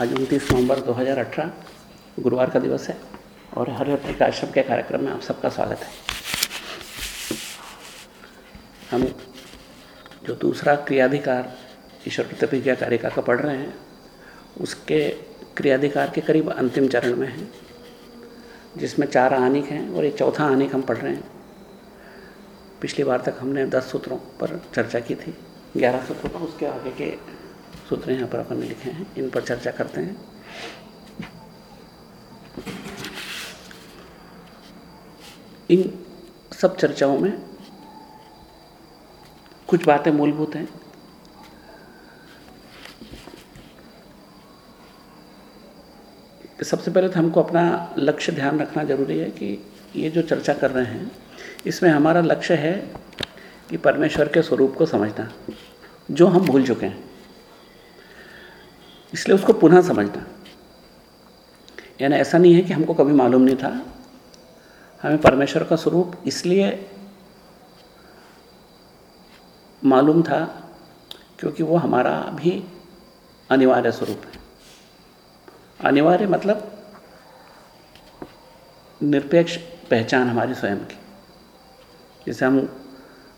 आज उनतीस नवंबर 2018 गुरुवार का दिवस है और हर हरिहर आश्रम के कार्यक्रम में आप सबका स्वागत है। हम जो दूसरा क्रियाधिकार, ईश्वर प्रतिज्ञा कारिका का पढ़ रहे हैं, उसके क्रियाधिकार के करीब अंतिम चरण में हैं, जिसमें चार आनिक हैं और ये चौथा आनिक हम पढ़ रहे हैं। पिछली बार तक हमने दस सूत्रों पर चर्चा की थी, ग्यारह सूत्रों पर उसके आगे के सूत्र यहाँ पर अपन लिखे हैं, इन पर चर्चा करते हैं। इन सब चर्चाओं में कुछ बातें मूलभूत हैं। सबसे पहले तो हमको अपना लक्ष्य ध्यान रखना ज़रूरी है कि ये जो चर्चा कर रहे हैं, इसमें हमारा लक्ष्य है कि परमेश्वर के स्वरूप को समझना, जो हम भूल चुके हैं। इसलिए उसको पुनः समझना। यानी ऐसा नहीं है कि हमको कभी मालूम नहीं था। हमें परमेश्वर का स्वरूप इसलिए मालूम था क्योंकि वो हमारा भी अनिवार्य स्वरूप है। अनिवार्य मतलब निरपेक्ष पहचान हमारी स्वयं की। जैसे हम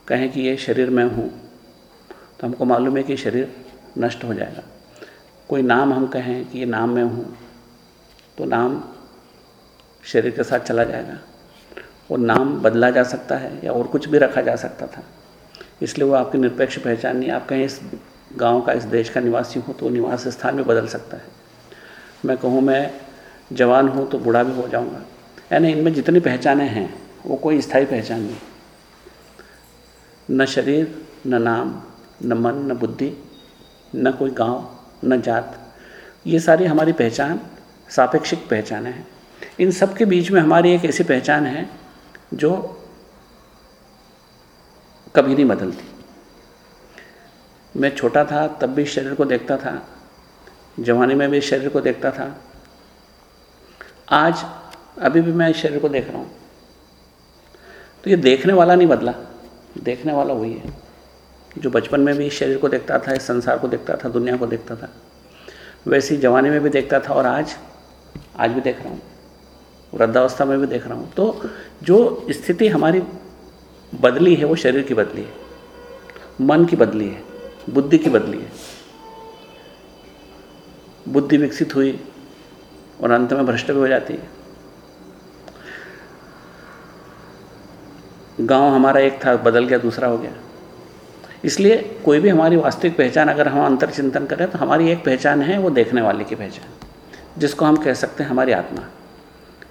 कहें कि ये शरीर में हूँ तो हमको मालूम है कि शरीर नष्ट हो जाएगा। कोई नाम हम कहें कि ये नाम में हूँ तो नाम शरीर के साथ चला जाएगा। और नाम बदला जा सकता है या और कुछ भी रखा जा सकता था। इसलिए वो आपकी निरपेक्ष पहचान नहीं, आप कहें इस गाँव का, इस देश का निवासी हूँ तो निवास स्थान भी बदल सकता है। मैं कहूँ, मैं जवान हूँ तो बूढ़ा भी हो जाऊँगा। यानी इनमें जितनी पहचानें हैं, वो कोई स्थायी पहचान नहीं। न शरीर, न नाम, न मन, न बुद्धि, न कोई गाँव न जात। ये सारी हमारी पहचान, सापेक्षिक पहचानें हैं। इन सब के बीच में हमारी एक ऐसी पहचान है, जो कभी नहीं बदलती। मैं छोटा था, तब भी शरीर को देखता था, जवानी में भी शरीर को देखता था। आज अभी भी मैं इस शरीर को देख रहा हूँ। तो ये देखने वाला नहीं बदला, देखने वाला वही है। जो बचपन में भी शरीर को देखता था, इस संसार को देखता था, दुनिया को देखता था, वैसे ही जवानी में भी देखता था और आज आज भी देख रहा हूँ। वृद्धावस्था में भी देख रहा हूँ। तो जो स्थिति हमारी बदली है, वो शरीर की बदली है, मन की बदली है, बुद्धि की बदली है। बुद्धि विकसित हुई और अंत में भ्रष्ट भी हो जाती है। गाँव हमारा एक था, बदल गया, दूसरा हो गया। इसलिए कोई भी हमारी वास्तविक पहचान अगर हम अंतर चिंतन करें तो हमारी एक पहचान है वो देखने वाले की पहचान, जिसको हम कह सकते हैं हमारी आत्मा,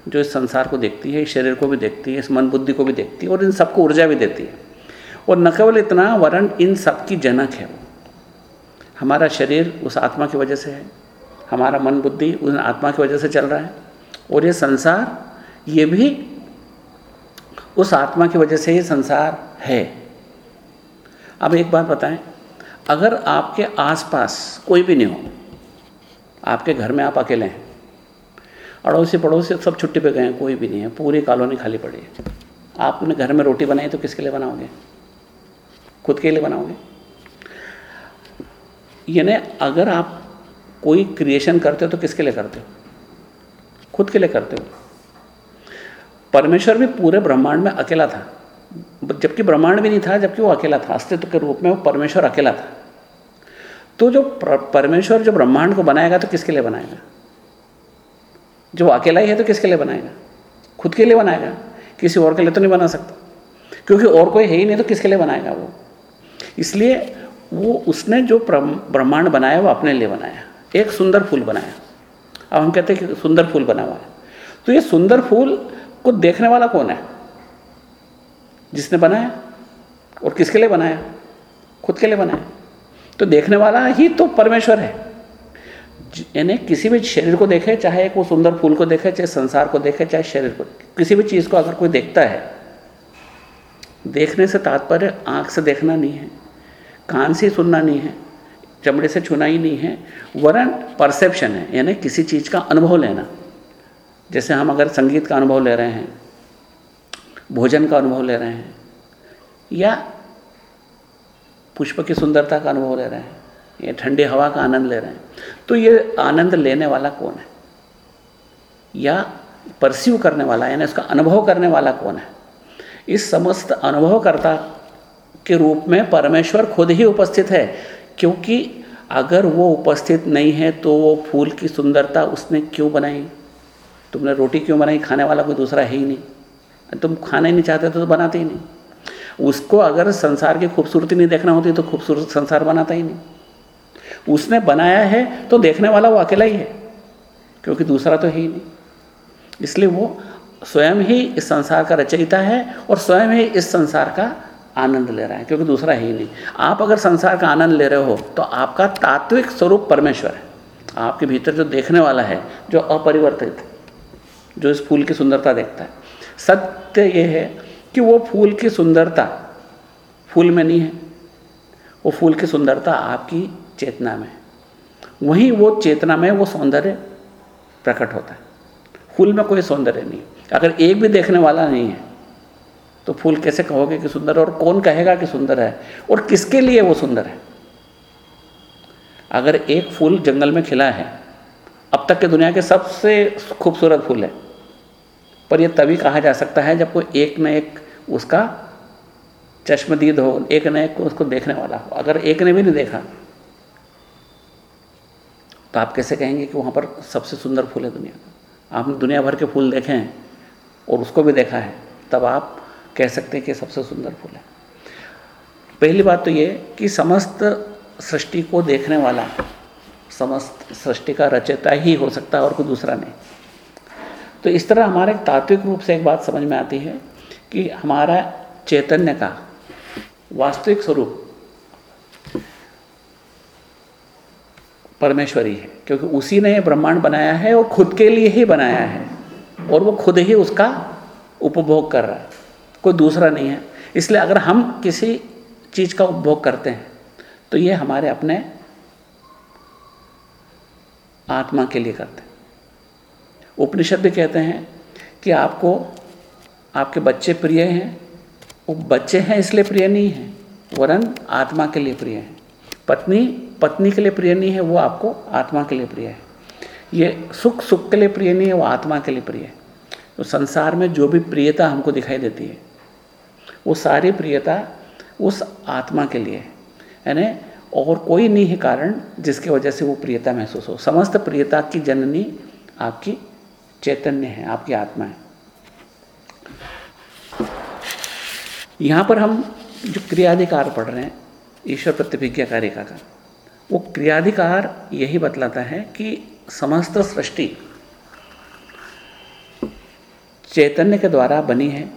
जो इस संसार को देखती है, इस शरीर को भी देखती है, इस मन बुद्धि को भी देखती है और इन सबको ऊर्जा भी देती है। और न केवल इतना वरण इन सब की जनक है वो। हमारा शरीर उस आत्मा की वजह से है, हमारा मन बुद्धि उस आत्मा की वजह से चल रहा है, और ये संसार, ये भी उस आत्मा की वजह से ही संसार है। अब एक बात बताएँ, अगर आपके आसपास कोई भी नहीं हो, आपके घर में आप अकेले हैं अड़ोसी पड़ोसी सब छुट्टी पे गए हैं, कोई भी नहीं है, पूरी कॉलोनी खाली पड़ी है, आपने घर में रोटी बनाई तो किसके लिए बनाओगे? खुद के लिए बनाओगे? यानी अगर आप कोई क्रिएशन करते हो तो किसके लिए करते हो? खुद के लिए करते हो। परमेश्वर भी पूरे ब्रह्मांड में अकेला था। जबकि ब्रह्मांड भी नहीं था, जबकि वो अकेला था, अस्तित्व के रूप में वो परमेश्वर अकेला था। तो जो परमेश्वर जो ब्रह्मांड को बनाएगा तो किसके लिए बनाएगा? जो अकेला ही है तो किसके लिए बनाएगा? खुद के लिए बनाएगा? किसी और के लिए तो नहीं बना सकता। क्योंकि और कोई है ही नहीं तो किसके लिए बनाएगा वो? इसलिए वो, उसने जो ब्रह्मांड बनाया, वो अपने लिए बनाया। एक सुंदर फूल बनाया। अब हम कहते हैं कि सुंदर फूल बना हुआ है। तो ये सुंदर फूल को देखने वाला कौन है? जिसने बनाया और किसके लिए बनाया? खुद के लिए बनाया। तो देखने वाला ही तो परमेश्वर है। यानी किसी भी शरीर को देखे, चाहे एक वो सुंदर फूल को देखे, चाहे संसार को देखे, चाहे शरीर को, किसी भी चीज़ को अगर कोई देखता है, देखने से तात्पर्य आँख से देखना नहीं है, कान से सुनना नहीं है, चमड़े से छूना ही नहीं है, वरन परसेप्शन है। यानी किसी चीज़ का अनुभव लेना। जैसे हम अगर संगीत का अनुभव ले रहे हैं भोजन का अनुभव ले रहे हैं, या पुष्प की सुंदरता का अनुभव ले रहे हैं, ये ठंडी हवा का आनंद ले रहे हैं तो ये आनंद लेने वाला कौन है? या परस्यू करने वाला, यानी उसका अनुभव करने वाला कौन है? इस समस्त अनुभवकर्ता के रूप में परमेश्वर खुद ही उपस्थित है, क्योंकि अगर वो उपस्थित नहीं है तो वो फूल की सुंदरता उसने क्यों बनाई? तुमने रोटी क्यों बनाई? खाने वाला कोई दूसरा है ही नहीं। तुम खाना ही नहीं चाहते तो, तो बनाते ही नहीं। उसको अगर संसार की खूबसूरती नहीं देखना होती तो खूबसूरत संसार बनाता ही नहीं। उसने बनाया है तो देखने वाला वो अकेला ही है क्योंकि दूसरा तो है ही नहीं। इसलिए वो स्वयं ही इस संसार का रचयिता है और स्वयं ही इस संसार का आनंद ले रहा है क्योंकि दूसरा है ही नहीं। आप अगर संसार का आनंद ले रहे हो तो आपका तात्विक स्वरूप परमेश्वर है। आपके भीतर जो देखने वाला है जो अपरिवर्तित जो इस फूल की सुंदरता देखता है सत्य ये है कि वो फूल की सुंदरता, फूल में नहीं है। वो फूल की सुंदरता आपकी चेतना में वहीं वो चेतना में वो सौंदर्य प्रकट होता है। फूल में कोई सौंदर्य नहीं अगर एक भी देखने वाला नहीं है तो फूल कैसे कहोगे कि सुंदर और कौन कहेगा कि सुंदर है? और किसके लिए वो सुंदर है? अगर एक फूल जंगल में खिला है, अब तक के दुनिया के सबसे खूबसूरत फूल है। पर यह तभी कहा जा सकता है जब कोई एक न एक उसका चश्मदीद हो, एक न एक उसको देखने वाला हो। अगर एक ने भी नहीं देखा तो आप कैसे कहेंगे कि वहाँ पर सबसे सुंदर फूल है दुनिया का? आपने दुनिया भर के फूल देखे हैं और उसको भी देखा है, तब आप कह सकते हैं कि सबसे सुंदर फूल है। पहली बात तो ये कि समस्त सृष्टि को देखने वाला, समस्त सृष्टि का रचयिता ही हो सकता है और कोई दूसरा नहीं। तो इस तरह हमारे तात्विक रूप से एक बात समझ में आती है कि हमारा चैतन्य का वास्तविक स्वरूप परमेश्वरी है, क्योंकि उसी ने ब्रह्मांड बनाया है और खुद के लिए ही बनाया है और वो खुद ही उसका उपभोग कर रहा है, कोई दूसरा नहीं है। इसलिए अगर हम किसी चीज़ का उपभोग करते हैं तो ये हमारे अपने आत्मा के लिए करते हैं। उपनिषद भी कहते हैं कि आपको, आपके बच्चे प्रिय हैं। वो बच्चे हैं इसलिए प्रिय नहीं हैं, वरन आत्मा के लिए प्रिय हैं। पत्नी पत्नी के लिए प्रिय नहीं है, वो आपको आत्मा के लिए प्रिय है। ये सुख सुख के लिए प्रिय नहीं है, वो आत्मा के लिए प्रिय है। तो संसार में जो भी प्रियता हमको दिखाई देती है, वो सारी प्रियता उस आत्मा के लिए है। यानी और कोई नहीं है कारण जिसकी वजह से वो प्रियता महसूस हो। समस्त प्रियता की जननी आपकी चैतन्य है, आपकी आत्मा है। यहाँ पर हम जो क्रियाधिकार पढ़ रहे हैं, ईश्वर प्रतिभिज्ञा कारिका का, वो क्रियाधिकार यही बतलाता है कि समस्त सृष्टि चैतन्य के द्वारा बनी है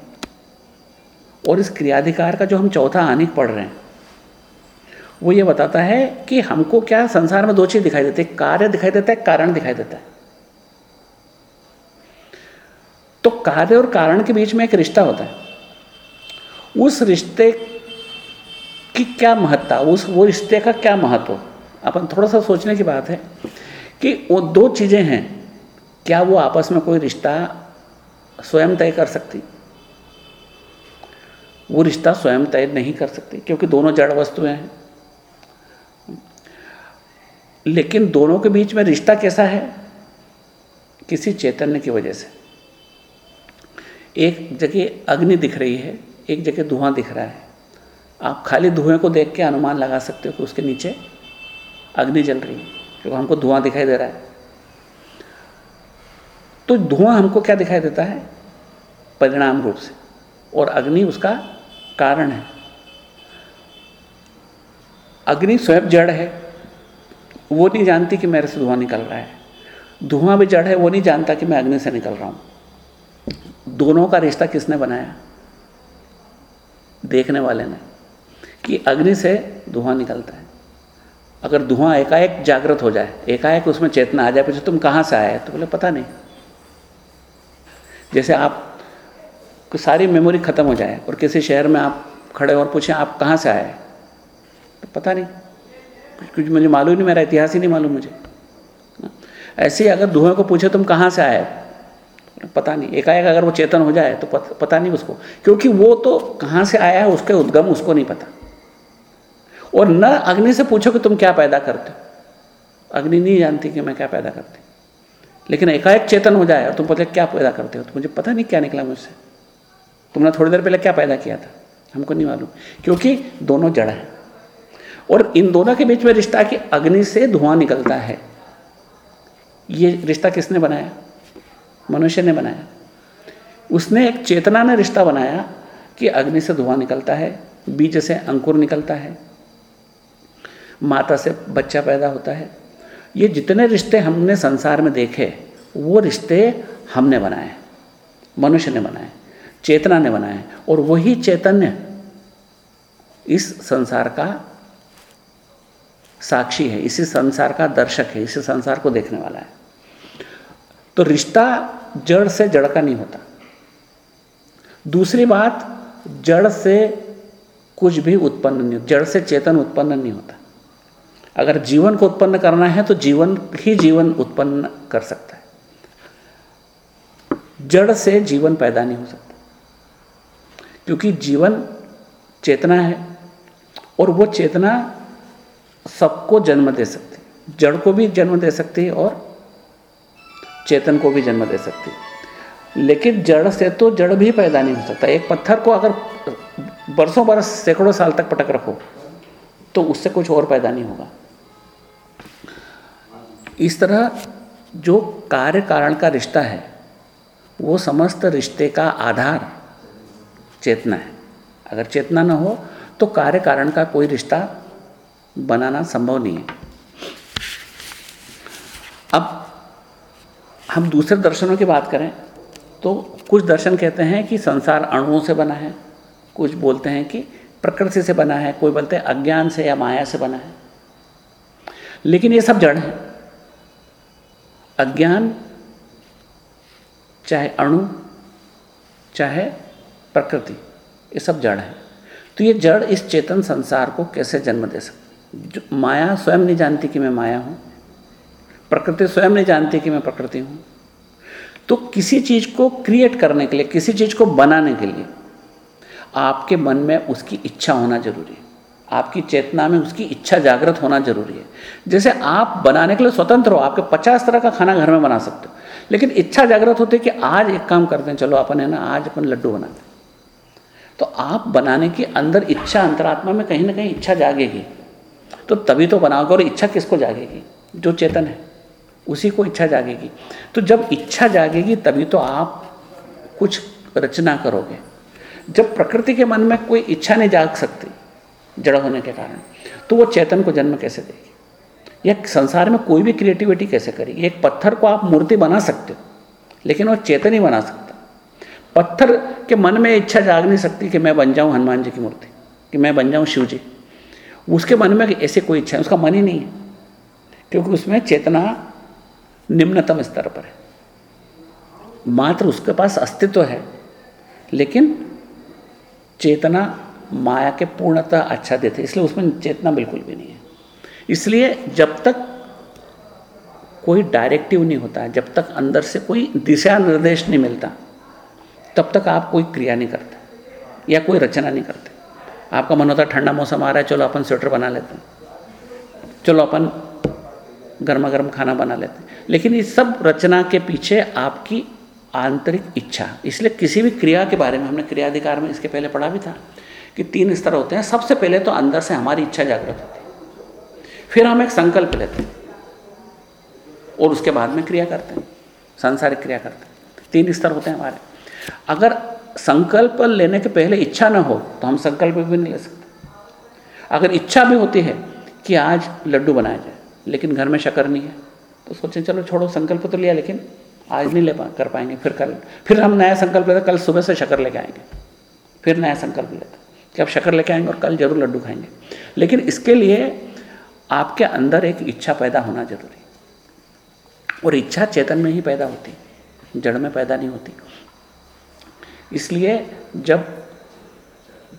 और इस क्रियाधिकार का जो हम चौथा आनिक पढ़ रहे हैं, वो ये बताता है कि हमको क्या संसार में दो चीज़ दिखाई देती है, कार्य दिखाई देता है, कारण दिखाई देता है। तो कार्य और कारण के बीच में एक रिश्ता होता है। उस रिश्ते की क्या महत्ता, उस, वो रिश्ते का क्या महत्व? अपन थोड़ा सा सोचने की बात है कि वो दो चीज़ें हैं। क्या वो आपस में कोई रिश्ता स्वयं तय कर सकती? वो रिश्ता स्वयं तय नहीं कर सकती, क्योंकि दोनों जड़ वस्तुएँ हैं। लेकिन दोनों के बीच में रिश्ता कैसा है? किसी चैतन्य की वजह से। एक जगह अग्नि दिख रही है, एक जगह धुआँ दिख रहा है। आप खाली धुएँ को देख के अनुमान लगा सकते हो कि उसके नीचे अग्नि जल रही है, क्योंकि हमको धुआँ दिखाई दे रहा है। तो धुआँ हमको क्या दिखाई देता है? परिणाम रूप से। और अग्नि उसका कारण है। अग्नि स्वयं जड़ है। वो नहीं जानती कि मेरे से धुआँ निकल रहा है। धुआँ भी जड़ है, वो नहीं जानता कि मैं अग्नि से निकल रहा हूँ। दोनों का रिश्ता किसने बनाया? देखने वाले ने। कि अग्नि से धुआँ निकलता है। अगर धुआँ एकाएक जागृत हो जाए, एकाएक उसमें चेतना आ जाए, पूछे, तुम कहाँ से आए? तो बोले, पता नहीं। जैसे आप सारी मेमोरी ख़त्म हो जाए और किसी शहर में आप खड़े और पूछें, आप कहाँ से आए? तो पता नहीं। कुछ मुझे मालूम नहीं, मेरा इतिहास ही नहीं मालूम मुझे। ऐसे ही अगर धुएँ को पूछे, तुम कहाँ से आए? पता नहीं एकाएक अगर वो चेतन हो जाए तो पत, पता नहीं उसको। क्योंकि वो तो कहाँ से आया है उसके उद्गम उसको नहीं पता। और न अग्नि से पूछो कि तुम क्या पैदा करते हो। अग्नि नहीं जानती कि मैं क्या पैदा करती। लेकिन एकाएक चेतन हो जाए और तुम पता क्या पैदा करते हो तो मुझे पता नहीं क्या निकला मुझसे। तुमने थोड़ी देर पहले क्या पैदा किया था? हमको नहीं मालूम। क्योंकि दोनों जड़ हैं। और इन दोनों के बीच में रिश्ता कि अग्नि से धुआँ निकलता है। ये रिश्ता किसने बनाया? मनुष्य ने बनाया। उसने एक चेतना ने रिश्ता बनाया कि अग्नि से धुआँ निकलता है, बीज से अंकुर निकलता है, माता से बच्चा पैदा होता है। ये जितने रिश्ते हमने संसार में देखे, वो रिश्ते हमने बनाए, मनुष्य ने बनाए, चेतना ने बनाए और वही चैतन्य इस संसार का साक्षी है, इसी संसार का दर्शक है, इसी संसार को देखने वाला है। तो रिश्ता जड़ से जड़ का नहीं होता। दूसरी बात, जड़ से कुछ भी उत्पन्न नहीं, जड़ से चेतन उत्पन्न नहीं होता। अगर जीवन को उत्पन्न करना है तो जीवन, ही जीवन उत्पन्न कर सकता है। जड़ से जीवन पैदा नहीं हो सकता। क्योंकि जीवन चेतना है, और वो चेतना सबको जन्म दे सकती है। जड़ को भी जन्म दे सकती है, और चेतन को भी जन्म दे सकती है। लेकिन जड़ से तो जड़ भी पैदा नहीं हो सकता। एक पत्थर को अगर बरसों बरस, सैकड़ों साल तक पटक रखो तो उससे कुछ और पैदा नहीं होगा। इस तरह जो कार्य कारण का रिश्ता है, वो समस्त रिश्ते का आधार चेतना है। अगर चेतना ना हो तो कार्य कारण का कोई रिश्ता बनाना संभव नहीं है। अब हम दूसरे दर्शनों की बात करें तो कुछ दर्शन कहते हैं कि संसार अणुओं से बना है, कुछ बोलते हैं कि प्रकृति से बना है, कोई बोलते हैं अज्ञान से या माया से बना है। लेकिन ये सब जड़ है। अज्ञान चाहे अणु, चाहे प्रकृति, ये सब जड़ है। तो ये जड़ इस चेतन संसार को कैसे जन्म दे सकती माया, स्वयं नहीं जानती कि मैं माया हूँ। प्रकृति स्वयं नहीं जानती कि मैं प्रकृति हूँ। तो किसी चीज़ को क्रिएट करने के लिए, किसी चीज़ को बनाने के लिए आपके मन में उसकी इच्छा होना ज़रूरी है। आपकी चेतना में उसकी इच्छा जागृत होना ज़रूरी है। जैसे आप बनाने के लिए स्वतंत्र हो, आपके पचास तरह का खाना घर में बना सकते हो। लेकिन इच्छा जागृत होती है कि आज एक काम करते हैं, चलो अपन है ना, आज अपन लड्डू बनाते हैं। तो आप बनाने की अंदर इच्छा अंतरात्मा में कहीं ना कहीं इच्छा जागेगी। तो तभी तो बनाओगे और इच्छा किसको जागेगी? जो चेतन है। उसी को इच्छा जागेगी। तो जब इच्छा जागेगी, तभी तो आप कुछ रचना करोगे। जब प्रकृति के मन में कोई इच्छा नहीं जाग सकती, जड़ होने के कारण तो वो चेतन को जन्म कैसे देगी? या संसार में कोई भी क्रिएटिविटी कैसे करेगी? एक पत्थर को आप मूर्ति बना सकते हो, लेकिन वो चेतन ही बना सकता। पत्थर के मन में इच्छा जाग नहीं सकती कि मैं बन जाऊँ हनुमान जी की मूर्ति, कि मैं बन जाऊँ शिव जी। उसके मन में ऐसे कोई इच्छा है उसका मन ही नहीं है, क्योंकि उसमें चेतना निम्नतम स्तर पर है। मात्र उसके पास अस्तित्व है, लेकिन चेतना माया के पूर्णतः अच्छा देते इसलिए उसमें चेतना बिल्कुल भी नहीं है। इसलिए जब तक कोई डायरेक्टिव नहीं होता, जब तक अंदर से कोई दिशा निर्देश नहीं मिलता, तब तक आप कोई क्रिया नहीं करते, या कोई रचना नहीं करते। आपका मन होता ठंडा मौसम आ रहा है, चलो अपन स्वेटर बना लेते हैं। चलो अपन गर्मा गर्म खाना बना लेते हैं। लेकिन इस सब रचना के पीछे आपकी आंतरिक इच्छा। इसलिए किसी भी क्रिया के बारे में, हमने क्रियाधिकार में इसके पहले पढ़ा भी था कि तीन स्तर होते हैं। सबसे पहले तो अंदर से हमारी इच्छा जागृत होती है। फिर हम एक संकल्प लेते हैं और उसके बाद में क्रिया करते हैं, सांसारिक क्रिया करते हैं। तीन स्तर होते हैं हमारे। अगर संकल्प लेने के पहले इच्छा ना हो तो हम संकल्प भी नहीं ले सकते। अगर इच्छा भी होती है कि आज लड्डू बनाया जाए, लेकिन घर में शक्कर नहीं है तो सोचें चलो छोड़ो, संकल्प तो लिया, लेकिन आज नहीं ले पा, कर पाएँगे, फिर कल, फिर हम नया संकल्प लेते कल सुबह से शक्कर लेके आएँगे, फिर नया संकल्प लेते कि अब शक्कर लेके आएँगे और कल ज़रूर लड्डू खाएँगे। लेकिन इसके लिए आपके अंदर एक इच्छा पैदा होना ज़रूरी और इच्छा चेतन में ही पैदा होती जड़ में पैदा नहीं होती। इसलिए जब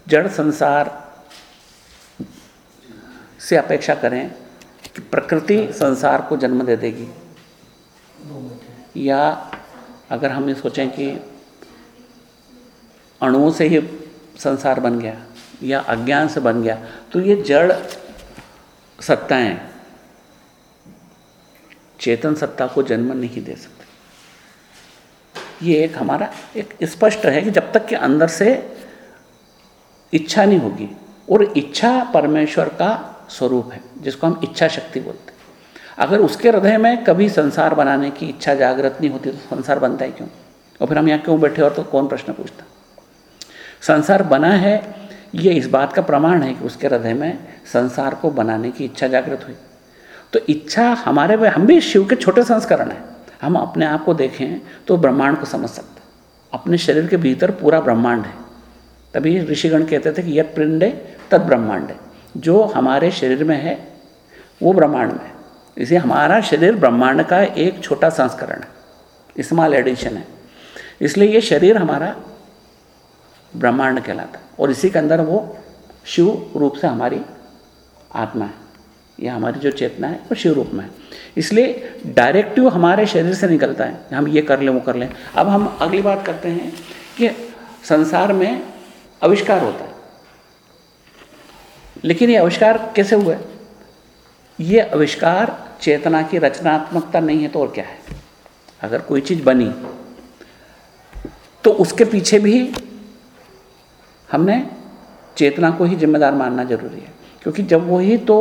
जड़ संसार से अपेक्षा करें कि प्रकृति संसार को जन्म दे देगी। या अगर हम ये सोचें कि अणुओं से ही संसार बन गया या अज्ञान से बन गया तो ये जड़ सत्ताएँ चेतन सत्ता को जन्म नहीं दे सकते। ये एक हमारा एक स्पष्ट है कि जब तक कि अंदर से इच्छा नहीं होगी और इच्छा परमेश्वर का स्वरूप है, जिसको हम इच्छा शक्ति बोलते हैं। अगर उसके हृदय में कभी संसार बनाने की इच्छा जागृत नहीं होती तो संसार बनता है क्यों? और फिर हम यहाँ क्यों बैठे और तो कौन प्रश्न पूछता? संसार बना है, ये इस बात का प्रमाण है कि उसके हृदय में संसार को बनाने की इच्छा जागृत हुई। तो इच्छा हमारे में, हम भी शिव के छोटे संस्करण हैं। हम अपने आप को देखें तो ब्रह्मांड को समझ सकते अपने शरीर के भीतर पूरा ब्रह्मांड है। तभी ऋषिगण कहते थे कि यद पिंड है तद ब्रह्मांड है। जो हमारे शरीर में है, वो ब्रह्मांड में इसलिए हमारा शरीर ब्रह्मांड का एक छोटा संस्करण है स्मॉल एडिशन है। इसलिए ये शरीर हमारा ब्रह्मांड कहलाता है और इसी के अंदर वो शिव रूप से हमारी आत्मा है, या हमारी जो चेतना है, वो शिव रूप में है। इसलिए डायरेक्टिव हमारे शरीर से निकलता है हम ये कर लें, वो कर लें। अब हम अगली बात करते हैं कि संसार में आविष्कार होता है। लेकिन ये आविष्कार कैसे हुए ये आविष्कार चेतना की रचनात्मकता नहीं है तो और क्या है? अगर कोई चीज़ बनी तो उसके पीछे भी हमने चेतना को ही जिम्मेदार मानना ज़रूरी है। क्योंकि जब वही तो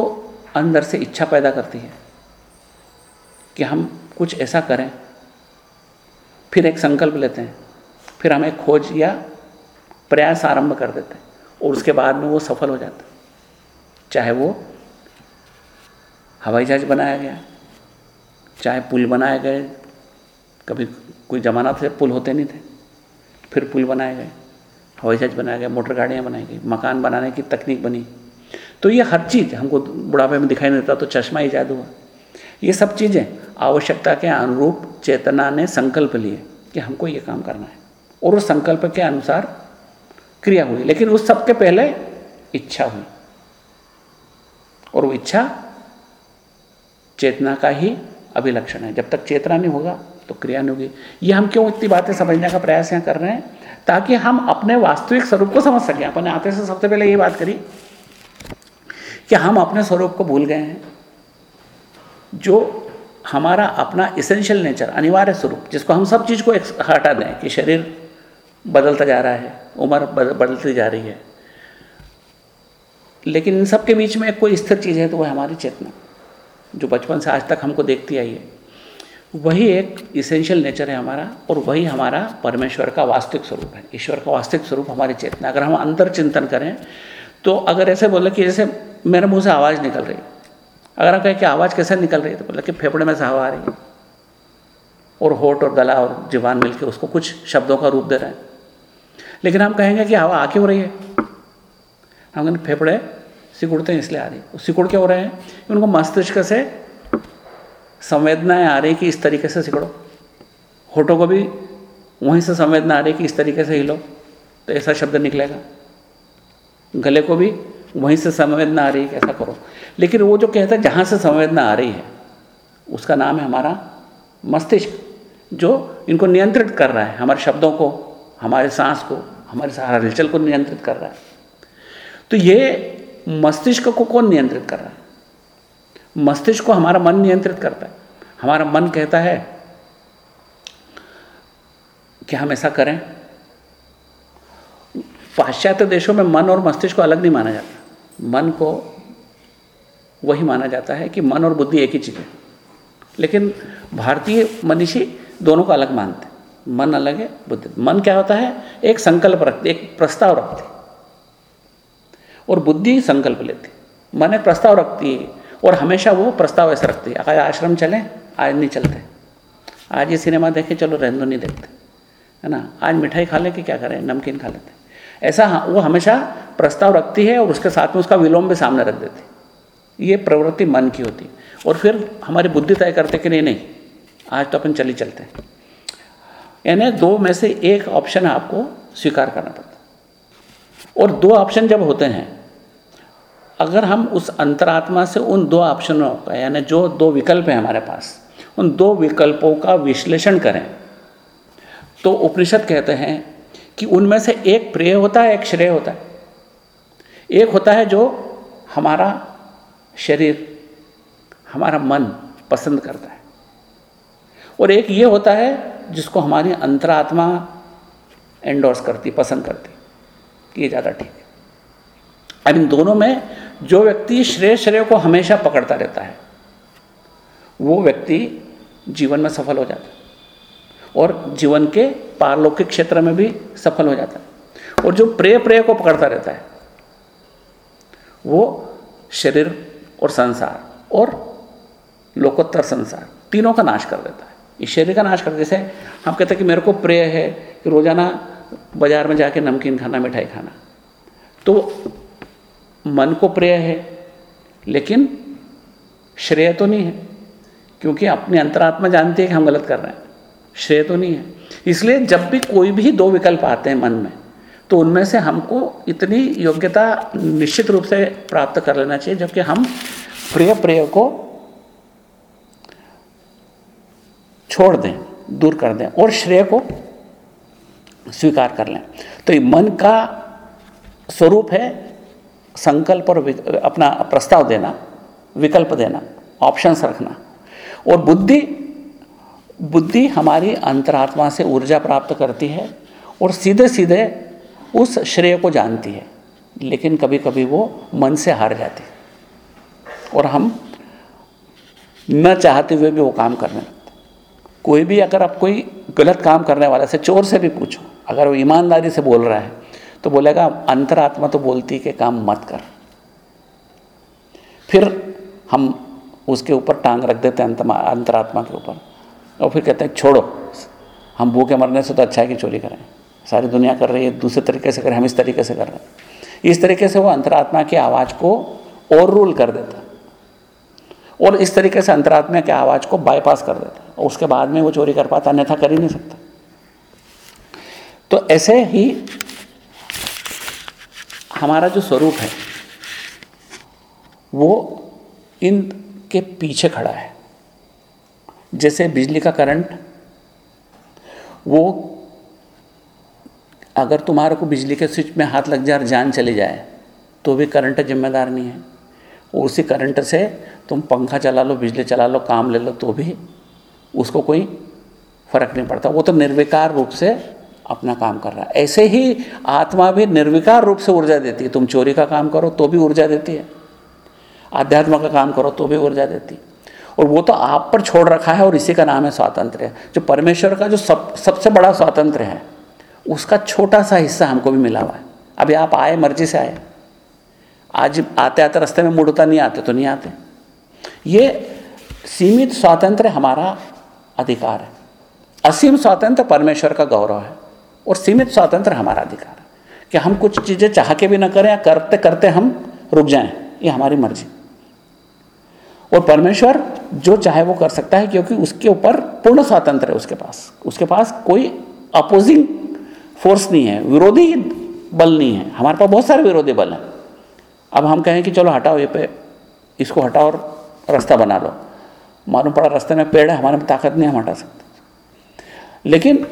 अंदर से इच्छा पैदा करती है कि हम कुछ ऐसा करें, फिर एक संकल्प लेते हैं, फिर हम एक खोज या प्रयास आरंभ कर देते हैं और उसके बाद में वो सफल हो जाता है। चाहे वो हवाई जहाज़ बनाया गया, चाहे पुल बनाए गए, कभी कोई ज़माना थे पुल होते नहीं थे, फिर पुल बनाए गए, हवाई जहाज़ बनाया गया मोटर गाड़ियाँ बनाई गई, मकान बनाने की तकनीक बनी। तो ये हर चीज़ हमको बुढ़ापे में दिखाई नहीं देता तो चश्मा ही जादू हुआ। ये सब चीज़ें आवश्यकता के अनुरूप चेतना ने संकल्प लिए कि हमको ये काम करना है। और उस संकल्प के अनुसार क्रिया हुई, लेकिन उस सब के पहले इच्छा हुई। और वो इच्छा चेतना का ही अभिलक्षण है। जब तक चेतना नहीं होगा तो क्रिया नहीं होगी। ये हम क्यों इतनी बातें समझने का प्रयास यहाँ कर रहे हैं? ताकि हम अपने वास्तविक स्वरूप को समझ सकें। अपने आते से सबसे पहले ये बात करी कि हम अपने स्वरूप को भूल गए हैं। जो हमारा अपना इसेंशियल नेचर अनिवार्य स्वरूप, जिसको हम सब चीज़ को हटा दें कि शरीर बदलता जा रहा है, उम्र बदलती जा रही है। लेकिन इन सब के बीच में कोई स्थिर चीज़ है तो वह हमारी चेतना, जो बचपन से आज तक हमको देखती आई है। वही एक इसेंशियल नेचर है हमारा और वही हमारा परमेश्वर का वास्तविक स्वरूप है। ईश्वर का वास्तविक स्वरूप हमारी चेतना अगर हम अंतर चिंतन करें तो अगर ऐसे बोले कि जैसे मेरे मुँह से आवाज़ निकल रही, अगर हम कहें कि आवाज़ कैसे निकल रही है तो बोले कि फेफड़े में से हवा आ रही है और होठ और गला और जीवान मिलकर उसको कुछ शब्दों का रूप दे रहे हैं। लेकिन हम कहेंगे कि हवा आ क्यों रही है। हम फेफड़े सिकुड़ते हैं इसलिए आ रही। है सिकुड़ क्या हो रहे हैं? उनको मस्तिष्क से संवेदनाएँ आ रही कि इस तरीके से सिकड़ो। होठों को भी वहीं से संवेदना आ रही कि इस तरीके से हिलो तो ऐसा शब्द निकलेगा। गले को भी वहीं से संवेदना आ रही है कि ऐसा करो। लेकिन वो जो कहता है, जहाँ से संवेदना आ रही है, उसका नाम है हमारा मस्तिष्क, जो इनको नियंत्रित कर रहा है। हमारे शब्दों को, हमारे सांस को, हमारे सारा हलचल को नियंत्रित कर रहा है। तो ये मस्तिष्क को कौन नियंत्रित कर रहा है? मस्तिष्क को हमारा मन नियंत्रित करता है। हमारा मन कहता है कि हम ऐसा करें? पाश्चात्य देशों में मन और मस्तिष्क को अलग नहीं माना जाता। मन को वही माना जाता है कि मन और बुद्धि एक ही चीज़ है। लेकिन भारतीय मनीषी दोनों को अलग मानते हैं। मन अलग है, बुद्धि। मन क्या होता है? एक संकल्प रखते, एक प्रस्ताव रखती और बुद्धि संकल्प लेती मन एक प्रस्ताव रखती है और हमेशा वो प्रस्ताव ऐसा रखती है अगर आश्रम चलें, आज नहीं चलते। आज ये सिनेमा देखें, चलो रहने नहीं देखते। है ना? आज मिठाई खा लें कि क्या करें? नमकीन खा लेते। ऐसा वो हमेशा प्रस्ताव रखती है और उसके साथ में उसका विलोम भी सामने रख देती ये प्रवृत्ति मन की होती और फिर हमारी बुद्धि तय करते कि नहीं नहीं, आज तो अपन चली चलते हैं। यानी दो में से एक ऑप्शन आपको स्वीकार करना पड़ता और दो ऑप्शन जब होते हैं अगर हम उस अंतरात्मा से उन दो ऑप्शनों का यानी जो दो विकल्प हैं हमारे पास, उन दो विकल्पों का विश्लेषण करें तो उपनिषद कहते हैं कि उनमें से एक प्रेय होता है, एक श्रेय होता है। एक होता है जो हमारा शरीर, हमारा मन पसंद करता है। और एक ये होता है जिसको हमारी अंतरात्मा एंडोर्स करती, पसंद करती ये ज़्यादा ठीक है। अब इन दोनों में जो व्यक्ति श्रेय श्रेय को हमेशा पकड़ता रहता है, वो व्यक्ति जीवन में सफल हो जाता है। और जीवन के पारलौकिक क्षेत्र में भी सफल हो जाता है। और जो प्रेय प्रेय को पकड़ता रहता है, वो शरीर और संसार और लोकोत्तर संसार तीनों का नाश कर देता है। इस शरीर का नाश कर जैसे हम कहते हैं कि मेरे को प्रेय है कि रोज़ाना बाज़ार में जाके नमकीन खाना, मिठाई खाना। तो मन को प्रिय है, लेकिन श्रेय तो नहीं है, क्योंकि अपनी अंतरात्मा जानती है कि हम गलत कर रहे हैं। श्रेय तो नहीं है। इसलिए जब भी कोई भी दो विकल्प आते हैं मन में तो उनमें से हमको इतनी योग्यता निश्चित रूप से प्राप्त कर लेना चाहिए, जबकि हम प्रिय प्रिय को छोड़ दें, दूर कर दें और श्रेय को स्वीकार कर लें। तो ये मन का स्वरूप है संकल्प और अपना प्रस्ताव देना, विकल्प देना ऑप्शंस रखना। और बुद्धि बुद्धि हमारी अंतरात्मा से ऊर्जा प्राप्त करती है और सीधे सीधे उस श्रेय को जानती है, लेकिन कभी कभी वो मन से हार जाती है। और हम न चाहते हुए भी वो काम करने लगते कोई भी अगर आप कोई गलत काम करने वाला से चोर से भी पूछो, अगर वो ईमानदारी से बोल रहा है तो बोलेगा, अंतरात्मा तो बोलती कि काम मत कर। फिर हम उसके ऊपर टांग रख देते हैं अंतरात्मा के ऊपर। और फिर कहते हैं, छोड़ो, हम भूखे मरने से तो अच्छा है कि चोरी करें। सारी दुनिया कर रही है, दूसरे तरीके से करें हम इस तरीके से कर रहे हैं। इस तरीके से वो अंतरात्मा की आवाज़ को और रूल कर देता और इस तरीके से अंतरात्मा की आवाज़ को बाईपास कर देता और उसके बाद में वो चोरी कर पाता, अन्यथा कर ही नहीं सकता। तो ऐसे ही हमारा जो स्वरूप है, वो इन के पीछे खड़ा है। जैसे बिजली का करंट, वो अगर तुम्हारे को बिजली के स्विच में हाथ लग जाए और जान चली जाए तो भी करंट जिम्मेदार नहीं है। उसी करंट से तुम पंखा चला लो, बिजली चला लो, काम ले लो तो भी उसको कोई फ़र्क नहीं पड़ता। वो तो निर्विकार रूप से अपना काम कर रहा है। ऐसे ही आत्मा भी निर्विकार रूप से ऊर्जा देती है। तुम चोरी का काम करो तो भी ऊर्जा देती है। आध्यात्म का काम करो तो भी ऊर्जा देती है। और वो तो आप पर छोड़ रखा है और इसी का नाम है स्वातंत्र जो परमेश्वर का जो सब, सबसे बड़ा स्वातंत्र है, उसका छोटा सा हिस्सा हमको भी मिला हुआ है। अभी आप आए, मर्ज़ी से आए। आज आते आते रास्ते में मुड़ता नहीं आते तो नहीं आते। ये सीमित स्वातंत्र हमारा अधिकार है। असीम स्वातंत्र परमेश्वर का गौरव है। और सीमित स्वातंत्र हमारा अधिकार है। कि हम कुछ चीज़ें चाह के भी ना करें या करते करते हम रुक जाएँ, ये हमारी मर्ज़ी। और परमेश्वर जो चाहे वो कर सकता है, क्योंकि उसके ऊपर पूर्ण स्वातंत्र है उसके पास। उसके पास कोई अपोजिंग फोर्स नहीं है, विरोधी बल नहीं है। हमारे पास बहुत सारे विरोधी बल हैं। अब हम कहें कि चलो हटाओ ये पे, इसको हटाओ और रास्ता बना लो। मालूम पड़ा रास्ते में पेड़ है, हमारे में ताकत नहीं हम हटा सकते। लेकिन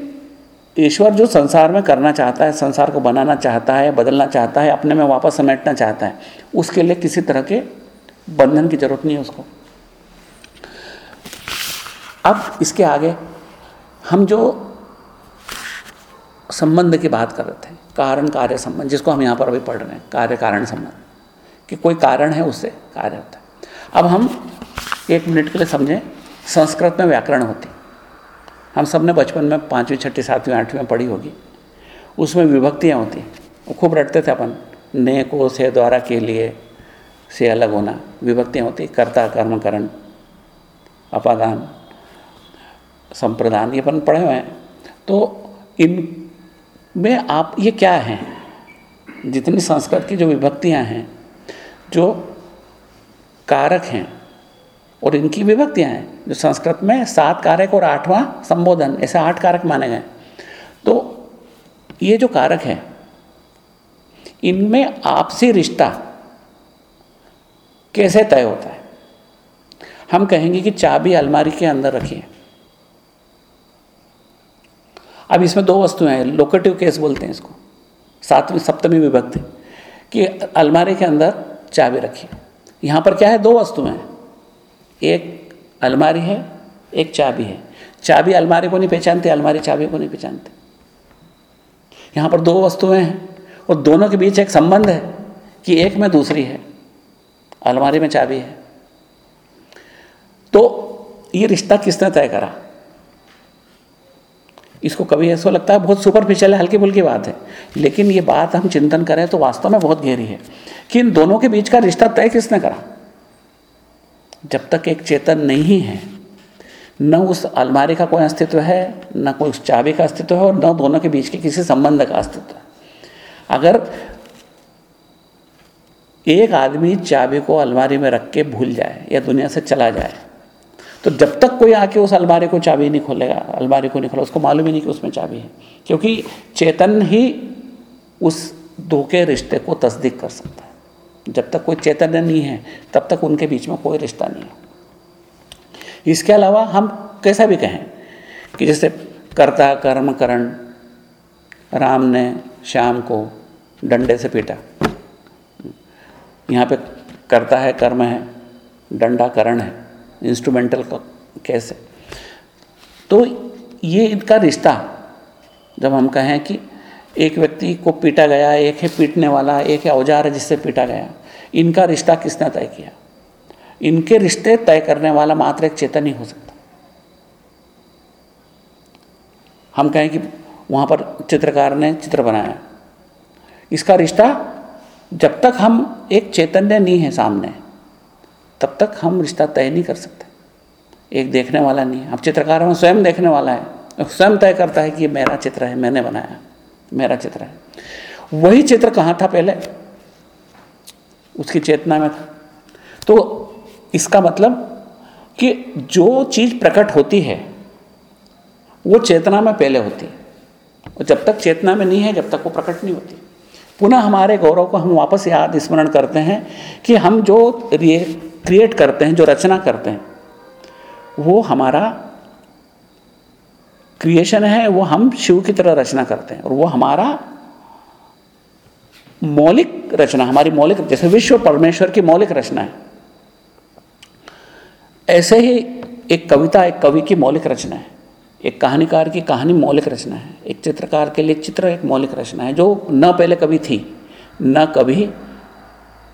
ईश्वर जो संसार में करना चाहता है, संसार को बनाना चाहता है, बदलना चाहता है, अपने में वापस समेटना चाहता है, उसके लिए किसी तरह के बंधन की ज़रूरत नहीं है उसको। अब इसके आगे हम जो संबंध की बात कर रहे थे, कारण कार्य संबंध, जिसको हम यहाँ पर अभी पढ़ रहे हैं, कार्य कारण संबंध, कि कोई कारण है उससे कार्य होता है। अब हम एक मिनट के लिए समझें, संस्कृत में व्याकरण होती हम सबने बचपन में पाँचवीं, छठी, सातवीं, आठवीं में पढ़ी होगी। उसमें विभक्तियाँ होती। वो खूब रटते थे अपन। ने को से द्वारा के लिए से अलग होना। विभक्तियाँ होती। कर्ता कर्म करण अपादान, संप्रदान, ये अपन पढ़े हुए हैं। तो इन में आप, ये क्या हैं? जितनी संस्कृत की जो विभक्तियाँ हैं, जो कारक हैं और इनकी विभक्तियाँ हैं, जो संस्कृत में सात कारक और आठवां संबोधन, ऐसे आठ कारक माने गए। तो ये जो कारक है, इनमें आपसी रिश्ता कैसे तय होता है? हम कहेंगे कि चाबी अलमारी के अंदर रखिए। अब इसमें दो वस्तुएँ हैं, लोकेटिव केस बोलते हैं इसको। सातवीं, सप्तमी विभक्ति, कि अलमारी के अंदर चाबी रखिए। यहाँ पर क्या है? दो वस्तुएँ हैं। एक अलमारी है, एक चाबी है। चाबी अलमारी को नहीं पहचानती, अलमारी चाबी को नहीं पहचानती। यहाँ पर दो वस्तुएँ हैं और दोनों के बीच एक संबंध है कि एक में दूसरी है, अलमारी में चाबी है। तो ये रिश्ता किसने तय करा? इसको कभी ऐसा लगता है बहुत सुपरफिशियल है हल्की फुल्की बात है। लेकिन ये बात हम चिंतन करें तो वास्तव में बहुत गहरी है कि इन दोनों के बीच का रिश्ता तय किसने करा? जब तक एक चेतन नहीं है, न उस अलमारी का कोई अस्तित्व है, न कोई उस चाबी का अस्तित्व है और न दोनों के बीच के किसी संबंध का अस्तित्व है। अगर एक आदमी चाबी को अलमारी में रख के भूल जाए या दुनिया से चला जाए तो जब तक कोई आके उस अलमारी को चाबी नहीं खोलेगा, अलमारी को नहीं खोला उसको मालूम ही नहीं कि उसमें चाबी है, क्योंकि चेतन ही उस के रिश्ते को तस्दीक कर सकता है। जब तक कोई चैतन्य नहीं है, तब तक उनके बीच में कोई रिश्ता नहीं है। इसके अलावा हम कैसा भी कहें कि जैसे कर्ता कर्म करण राम ने श्याम को डंडे से पीटा। यहाँ पे करता है, कर्म है, डंडा करण है इंस्ट्रूमेंटल का कैसे तो ये इनका रिश्ता, जब हम कहें कि एक व्यक्ति को पीटा गया, एक है पीटने वाला, एक है औज़ार है जिससे पीटा गया। इनका रिश्ता किसने तय किया? इनके रिश्ते तय करने वाला मात्र एक चेतन ही हो सकता। हम कहें कि वहाँ पर चित्रकार ने चित्र बनाया। इसका रिश्ता जब तक हम एक चैतन्य नहीं है सामने, तब तक हम रिश्ता तय नहीं कर सकते। एक देखने वाला नहीं है। अब चित्रकार में स्वयं देखने वाला है। स्वयं तय करता है कि ये मेरा चित्र है, मैंने बनाया। मेरा चित्र है। वही चित्र कहाँ था पहले? उसकी चेतना में था। तो इसका मतलब कि जो चीज़ प्रकट होती है, वो चेतना में पहले होती है। और जब तक चेतना में नहीं है, जब तक वो प्रकट नहीं होती। पुनः हमारे गौरव को हम वापस याद स्मरण करते हैं कि हम जो क्रिएट करते हैं, जो रचना करते हैं, वो हमारा क्रिएशन है, वो हम शिव की तरह रचना करते हैं और वो हमारा मौलिक रचना, हमारी मौलिक, जैसे विश्व परमेश्वर की मौलिक रचना है। ऐसे ही एक कविता, एक कवि की मौलिक रचना है। एक कहानीकार की कहानी मौलिक रचना है। एक चित्रकार के लिए चित्र एक मौलिक रचना है, जो न पहले कभी थी, न कभी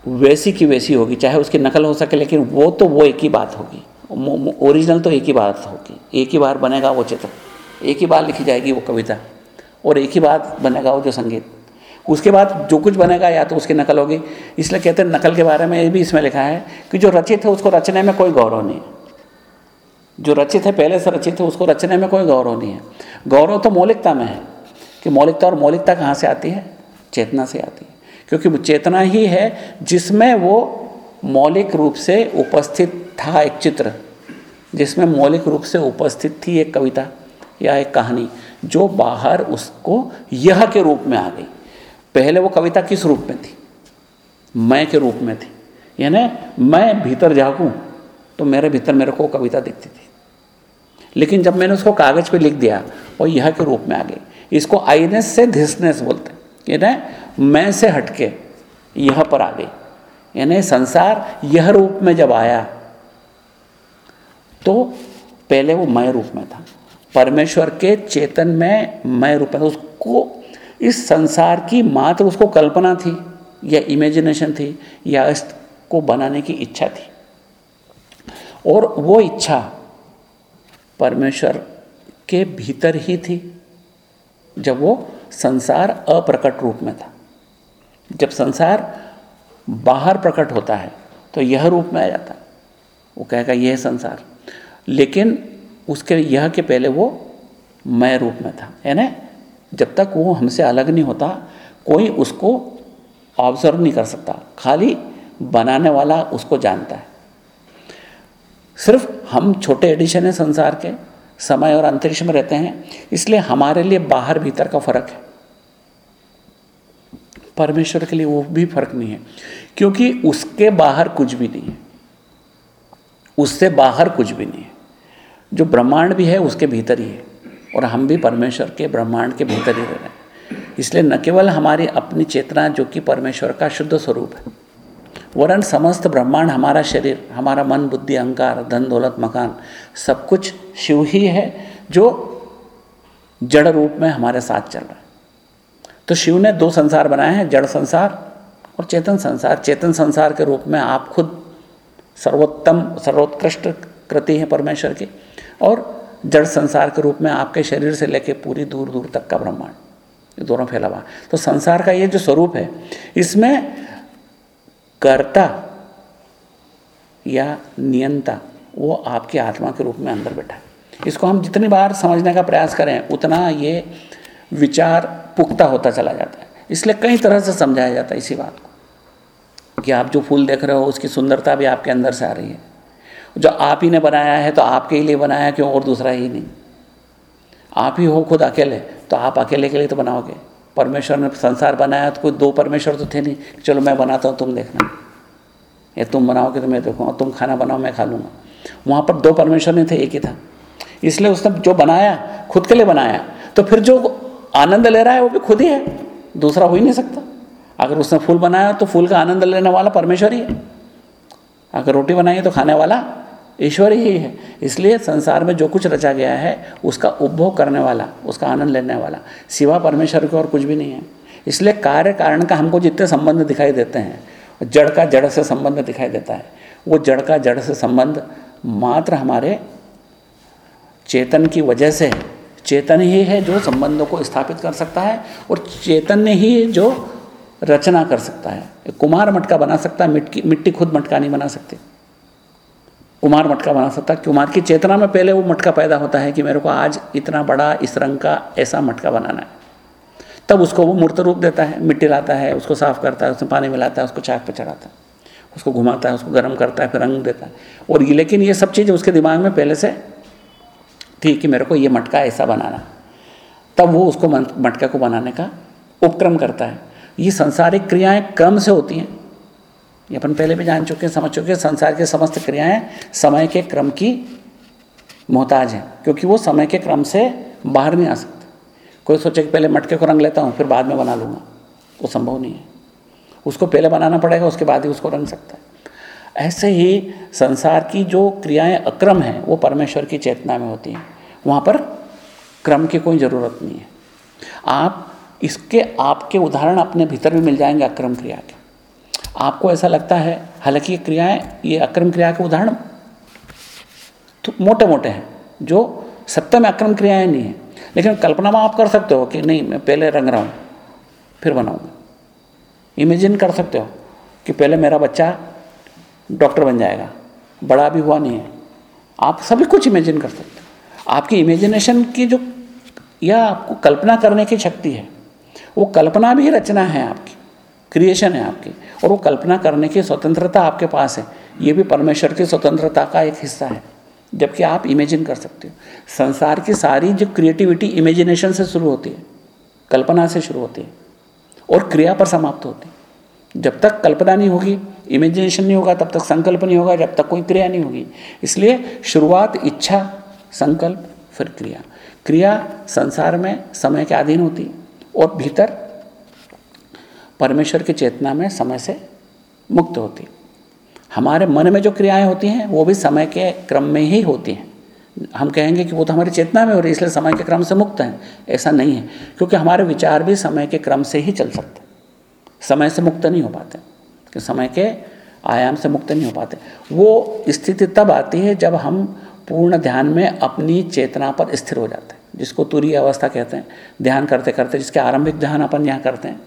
वैसी की वैसी होगी, चाहे उसकी नकल हो सके, लेकिन वो तो वो एक ही बात होगी। ओरिजिनल तो एक ही बात होगी। एक ही बार बनेगा वो चित्र। एक ही बार लिखी जाएगी वो कविता, और एक ही बार बनेगा वो जो संगीत। उसके बाद जो कुछ बनेगा, या तो उसकी नकल होगी। इसलिए कहते हैं, नकल के बारे में ये भी इसमें लिखा है कि जो रचित है, उसको रचने में कोई गौरव नहीं है। जो रचित है, पहले से रचित है, उसको रचने में कोई गौरव नहीं है। गौरव तो मौलिकता में है, कि मौलिकता और मौलिकता कहाँ से आती है? चेतना से आती है। क्योंकि चेतना ही है जिसमें वो मौलिक रूप से उपस्थित था, एक चित्र। जिसमें मौलिक रूप से उपस्थित थी एक कविता। या एक कहानी, जो बाहर उसको यह के रूप में आ गई। पहले वो कविता किस रूप में थी? मैं के रूप में थी। यानी मैं भीतर जागूं तो मेरे भीतर मेरे को कविता दिखती थी। लेकिन जब मैंने उसको कागज़ पे लिख दिया और यह के रूप में आ गई। इसको आईनेस से धिसनेस बोलते हैं। यानी मैं से हटके यह पर आ गई। यानी संसार यह रूप में जब आया तो पहले वो मैं रूप में था। परमेश्वर के चेतन में मय रूप में उसको, इस संसार की मात्र उसको कल्पना थी, या इमेजिनेशन थी, या इसको बनाने की इच्छा थी। और वो इच्छा परमेश्वर के भीतर ही थी, जब वो संसार अप्रकट रूप में था। जब संसार बाहर प्रकट होता है तो यह रूप में आ जाता। है वो कहेगा, यह संसार। लेकिन उसके यह के पहले वो मैं रूप में था। है ना जब तक वो हमसे अलग नहीं होता, कोई उसको ऑब्ज़र्व नहीं कर सकता। खाली बनाने वाला उसको जानता है। सिर्फ़ हम छोटे एडिशन हैं संसार के, समय और अंतरिक्ष में रहते हैं, इसलिए हमारे लिए बाहर भीतर का फ़र्क है। परमेश्वर के लिए वो भी फ़र्क नहीं है, क्योंकि उसके बाहर कुछ भी नहीं है। उससे बाहर कुछ भी नहीं है। जो ब्रह्मांड भी है, उसके भीतर ही है। और हम भी परमेश्वर के ब्रह्मांड के भीतर ही रह रहे हैं। इसलिए न केवल हमारी अपनी चेतना, जो कि परमेश्वर का शुद्ध स्वरूप है, वरन समस्त ब्रह्मांड, हमारा शरीर, हमारा मन, बुद्धि, अहंकार, धन, दौलत, मकान, सब कुछ शिव ही है, जो जड़ रूप में हमारे साथ चल रहा है। तो शिव ने दो संसार बनाए हैं, जड़ संसार और चेतन संसार। चेतन संसार के रूप में आप खुद सर्वोत्तम, सर्वोत्कृष्ट कृति है परमेश्वर की। और जड़ संसार के रूप में आपके शरीर से लेकर पूरी दूर दूर तक का ब्रह्मांड, ये दोनों फैला हुआ तो संसार का ये जो स्वरूप है, इसमें कर्ता या नियंता, वो आपकी आत्मा के रूप में अंदर बैठा है। इसको हम जितनी बार समझने का प्रयास करें, उतना ये विचार पुख्ता होता चला जाता है। इसलिए कई तरह से समझाया जाता है इसी बात को, कि आप जो फूल देख रहे हो, उसकी सुंदरता भी आपके अंदर से आ रही है। जो आप ही ने बनाया है तो आपके ही लिए बनाया क्यों और दूसरा ही नहीं? आप ही हो, खुद अकेले तो आप अकेले के लिए तो बनाओगे। परमेश्वर ने संसार बनाया तो कोई दो परमेश्वर तो थे नहीं चलो मैं बनाता हूँ, तुम देखना। ये तुम बनाओगे तो मैं देखूँगा, तुम खाना बनाओ, मैं खा लूँगा। वहाँ पर दो परमेश्वर नहीं थे, एक ही था। इसलिए उसने जो बनाया, खुद के लिए बनाया तो फिर जो आनंद ले रहा है, वो भी खुद ही है। दूसरा हो ही नहीं सकता। अगर उसने फूल बनाया तो फूल का आनंद लेने वाला परमेश्वर ही है। अगर रोटी बनाई तो खाने वाला ईश्वर ही है। इसलिए संसार में जो कुछ रचा गया है, उसका उपभोग करने वाला, उसका आनंद लेने वाला, सिवा परमेश्वर के और कुछ भी नहीं है। इसलिए कार्य कारण का हमको जितने संबंध दिखाई देते हैं, जड़ का जड़ से संबंध दिखाई देता है। वो जड़ का जड़ से संबंध मात्र हमारे चेतन की वजह से है। चेतन ही है जो संबंधों को स्थापित कर सकता है और चेतन ही जो रचना कर सकता है। कुमार मटका बना सकता है मिट्टी मिट्टी खुद मटका नहीं बना सकती। कुमार मटका बना सकता कुमार की चेतना में पहले वो मटका पैदा होता है कि मेरे को आज इतना बड़ा इस रंग का ऐसा मटका बनाना है। तब उसको वो मूर्त रूप देता है, मिट्टी लाता है, उसको साफ़ करता है, उसमें पानी मिलाता है, उसको चाक पर चढ़ाता है, उसको घुमाता है, उसको गर्म करता है, फिर रंग देता है। और ये लेकिन ये सब चीज़ उसके दिमाग में पहले से थी कि मेरे को ये मटका ऐसा बनाना। तब वो उसको मटका को बनाने का उपक्रम करता है। ये संसारिक क्रियाएँ क्रम से होती हैं। ये अपन पहले भी जान चुके हैं, समझ चुके हैं, संसार के समस्त क्रियाएँ समय के क्रम की मोहताज हैं, क्योंकि वो समय के क्रम से बाहर नहीं आ सकते। कोई सोचे कि पहले मटके को रंग लेता हूँ, फिर बाद में बना लूँगा। वो संभव नहीं है। उसको पहले बनाना पड़ेगा, उसके बाद ही उसको रंग सकता है। ऐसे ही संसार की जो क्रियाएँ अक्रम हैं, वो परमेश्वर की चेतना में होती हैं। वहाँ पर क्रम की कोई ज़रूरत नहीं है। आप, इसके, आपके उदाहरण अपने भीतर भी मिल जाएँगे अक्रम क्रिया के। आपको ऐसा लगता है, हालाँकि ये क्रियाएँ, ये अक्रम क्रिया के उदाहरण तो मोटे मोटे हैं, जो सत्य में अक्रम क्रियाएँ नहीं है। लेकिन कल्पना में आप कर सकते हो कि नहीं, मैं पहले रंग रहा हूँ, फिर बनाऊँगा। इमेजिन कर सकते हो कि पहले मेरा बच्चा डॉक्टर बन जाएगा, बड़ा भी हुआ नहीं है। आप सभी कुछ इमेजिन कर सकते हो। आपकी इमेजिनेशन की जो, या आपको कल्पना करने की शक्ति है, वो कल्पना भी रचना है आपकी। क्रिएशन है आपकी। और वो कल्पना करने की स्वतंत्रता आपके पास है। ये भी परमेश्वर की स्वतंत्रता का एक हिस्सा है। जबकि आप इमेजिन कर सकते हो। संसार की सारी जो क्रिएटिविटी इमेजिनेशन से शुरू होती है, कल्पना से शुरू होती है, और क्रिया पर समाप्त होती है। जब तक कल्पना नहीं होगी इमेजिनेशन नहीं होगा, तब तक संकल्प नहीं होगा, जब तक कोई क्रिया नहीं होगी। इसलिए शुरुआत इच्छा, संकल्प, फिर क्रिया। क्रिया संसार में समय के अधीन होती और भीतर परमेश्वर की चेतना में समय से मुक्त होती हमारे मन में जो क्रियाएँ होती हैं, वो भी समय के क्रम में ही होती हैं। हम कहेंगे कि वो तो हमारी चेतना में हो रही है, इसलिए समय के क्रम से मुक्त हैं। ऐसा नहीं है, क्योंकि हमारे विचार भी समय के क्रम से ही चल सकते समय से मुक्त नहीं हो पाते कि समय के आयाम से मुक्त नहीं हो पाते। वो स्थिति तब आती है जब हम पूर्ण ध्यान में अपनी चेतना पर स्थिर हो जाते हैं, जिसको तुरीय अवस्था कहते हैं। ध्यान करते करते जिसके आरंभिक ध्यान अपन यहाँ करते हैं।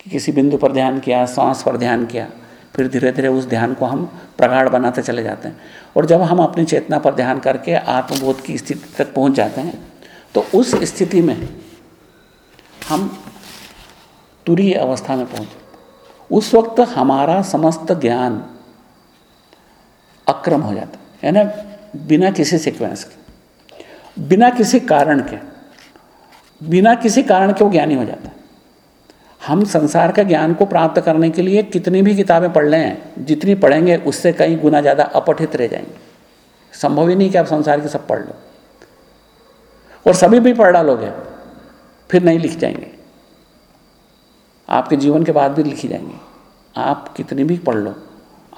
कि किसी बिंदु पर ध्यान किया, सांस पर ध्यान किया, फिर धीरे धीरे उस ध्यान को हम प्रगाढ़ बनाते चले जाते हैं। और जब हम अपनी चेतना पर ध्यान करके आत्मबोध की स्थिति तक पहुँच जाते हैं तो उस स्थिति में हम तुरीय अवस्था में पहुँच उस वक्त हमारा समस्त ज्ञान अक्रम हो जाता है, यानी बिना किसी सिक्वेंस के। बिना किसी कारण के, बिना किसी कारण के वो ज्ञानी हो जाता है। हम संसार के ज्ञान को प्राप्त करने के लिए कितनी भी किताबें पढ़ लें, जितनी पढ़ेंगे, उससे कई गुना ज़्यादा अपठित रह जाएँगे। संभव ही नहीं कि आप संसार के सब पढ़ लो। और सभी भी पढ़ डालोगे, फिर नहीं लिख जाएँगे। आपके जीवन के बाद भी लिखी जाएँगे। आप कितनी भी पढ़ लो,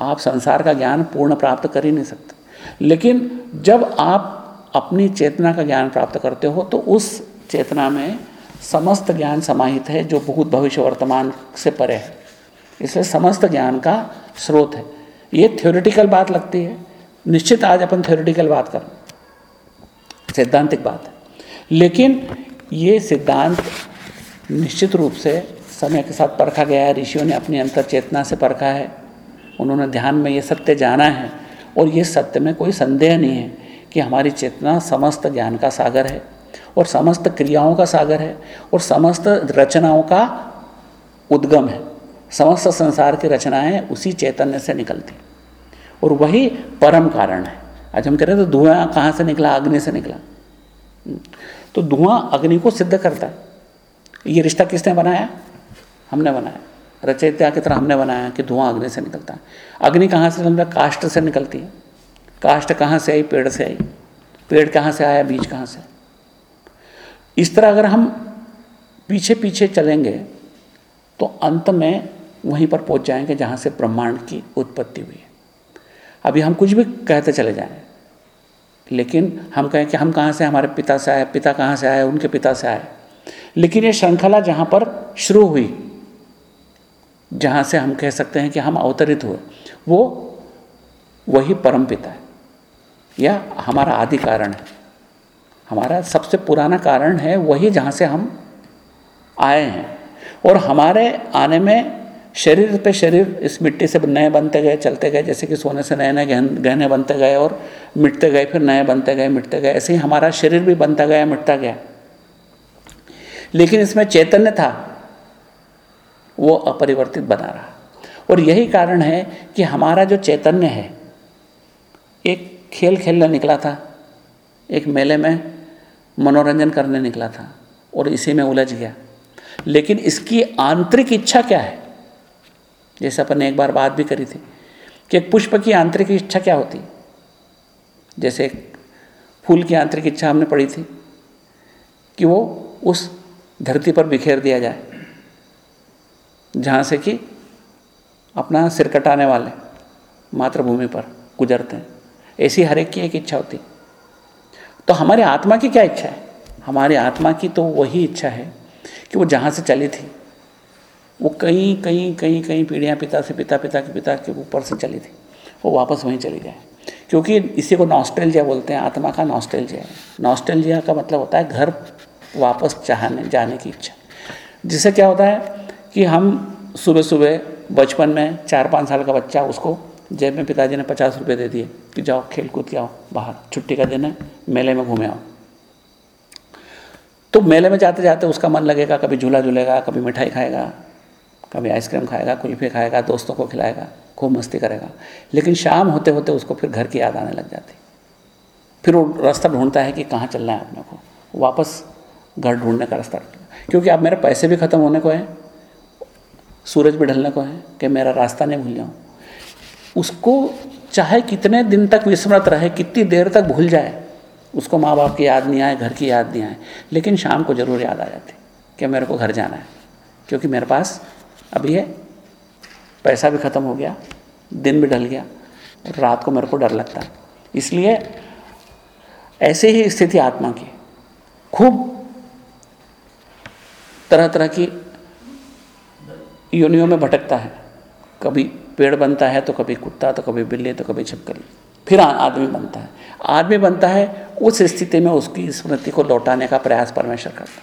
आप संसार का ज्ञान पूर्ण प्राप्त कर ही नहीं सकते। लेकिन जब आप अपनी चेतना का ज्ञान प्राप्त करते हो तो उस चेतना में समस्त ज्ञान समाहित है, जो भूत भविष्य वर्तमान से परे है। इसलिए समस्त ज्ञान का स्रोत है। ये थ्योरिटिकल बात लगती है। निश्चित आज अपन थ्योरिटिकल बात कर सैद्धांतिक बात है। लेकिन ये सिद्धांत निश्चित रूप से समय के साथ परखा गया है। ऋषियों ने अपनी अंतर चेतना से परखा है। उन्होंने ध्यान में ये सत्य जाना है। और ये सत्य में कोई संदेह नहीं है कि हमारी चेतना समस्त ज्ञान का सागर है। और समस्त क्रियाओं का सागर है और समस्त रचनाओं का उद्गम है। समस्त संसार की रचनाएँ उसी चैतन्य से निकलती। और वही परम कारण है। आज हम कह रहे हैं तो धुआँ कहाँ से निकला? अग्नि से निकला। तो धुआँ अग्नि को सिद्ध करता है। ये रिश्ता किसने बनाया? हमने बनाया। रचयिता की तरह हमने बनाया कि धुआँ अग्नि से निकलता है। अग्नि कहाँ से निकलता काष्ट से निकलती है। काष्ट कहाँ से आई? पेड़ से आई। पेड़ कहाँ से आया? बीज कहाँ से इस तरह अगर हम पीछे पीछे चलेंगे तो अंत में वहीं पर पहुँच जाएँगे जहाँ से ब्रह्मांड की उत्पत्ति हुई है। अभी हम कुछ भी कहते चले जाएँ, लेकिन हम कहें कि हम कहाँ से हमारे पिता से आए, पिता कहाँ से आए? उनके पिता से आए। लेकिन ये श्रृंखला जहाँ पर शुरू हुई, जहाँ से हम कह सकते हैं कि हम अवतरित हुए, वो वही परम पिता है, या हमारा आदि कारण है। हमारा सबसे पुराना कारण है वही जहाँ से हम आए हैं। और हमारे आने में शरीर पे शरीर इस मिट्टी से नए बनते गए, चलते गए, जैसे कि सोने से नए नए गहने बनते गए और मिटते गए, फिर नए बनते गए, मिटते गए, ऐसे ही हमारा शरीर भी बनता गया, मिटता गया। लेकिन इसमें चैतन्य था, वो अपरिवर्तित बना रहा। और यही कारण है कि हमारा जो चैतन्य है, एक खेल खेलने निकला था। एक मेले में मनोरंजन करने निकला था और इसी में उलझ गया। लेकिन इसकी आंतरिक इच्छा क्या है? जैसे अपन ने एक बार बात भी करी थी कि एक पुष्प की आंतरिक इच्छा क्या होती? जैसे एक फूल की आंतरिक इच्छा हमने पढ़ी थी कि वो उस धरती पर बिखेर दिया जाए, जहाँ से कि अपना सिर कटाने वाले मातृभूमि पर गुजरते हैं। ऐसी हर एक की एक इच्छा होती। तो हमारी आत्मा की क्या इच्छा है? हमारी आत्मा की तो वही इच्छा है कि वो जहाँ से चली थी। वो कई कई कई कई पीढ़ियाँ पिता से पिता पिता के पिता के ऊपर से चली थी। वो वापस वहीं चली जाए। क्योंकि इसी को नॉस्टेलजिया बोलते हैं, आत्मा का नॉस्टेलजिया है। नॉस्टेलजिया का मतलब होता है घर वापस चाहने, जाने की इच्छा। जिससे क्या होता है कि हम सुबह सुबह बचपन में चार पाँच साल का बच्चा उसको जेब में पिताजी ने पचास रुपये दे दिए कि जाओ खेल कूद के आओ, बाहर। छुट्टी का दिन है, मेले में घूमे आओ। तो मेले में जाते जाते उसका मन लगेगा, कभी झूला झूलेगा, कभी मिठाई खाएगा, कभी आइसक्रीम खाएगा, कुल्फी खाएगा, दोस्तों को खिलाएगा, खूब मस्ती करेगा। लेकिन शाम होते होते उसको फिर घर की याद आने लग जाती। फिर वो रास्ता ढूंढता है कि कहाँ चलना है अपने को। वापस घर ढूँढने का रास्ता क्योंकि अब मेरे पैसे भी ख़त्म होने को हैं, सूरज भी ढलने को है कि मेरा रास्ता नहीं भूल जाऊँ। उसको चाहे कितने दिन तक विस्मृत रहे, कितनी देर तक भूल जाए, उसको माँ बाप की याद नहीं आए, घर की याद नहीं आए। लेकिन शाम को ज़रूर याद आ जाती कि मेरे को घर जाना है, क्योंकि मेरे पास अभी है, पैसा भी ख़त्म हो गया, दिन भी ढल गया, रात को मेरे को डर लगता इसलिए ऐसे ही स्थिति आत्मा की। खूब तरह तरह की योनियों में भटकता है, कभी पेड़ बनता है तो कभी कुत्ता तो कभी बिल्ली तो कभी छिपकली। फिर आदमी बनता है। आदमी बनता है, उस स्थिति में उसकी स्मृति को लौटाने का प्रयास परमेश्वर करता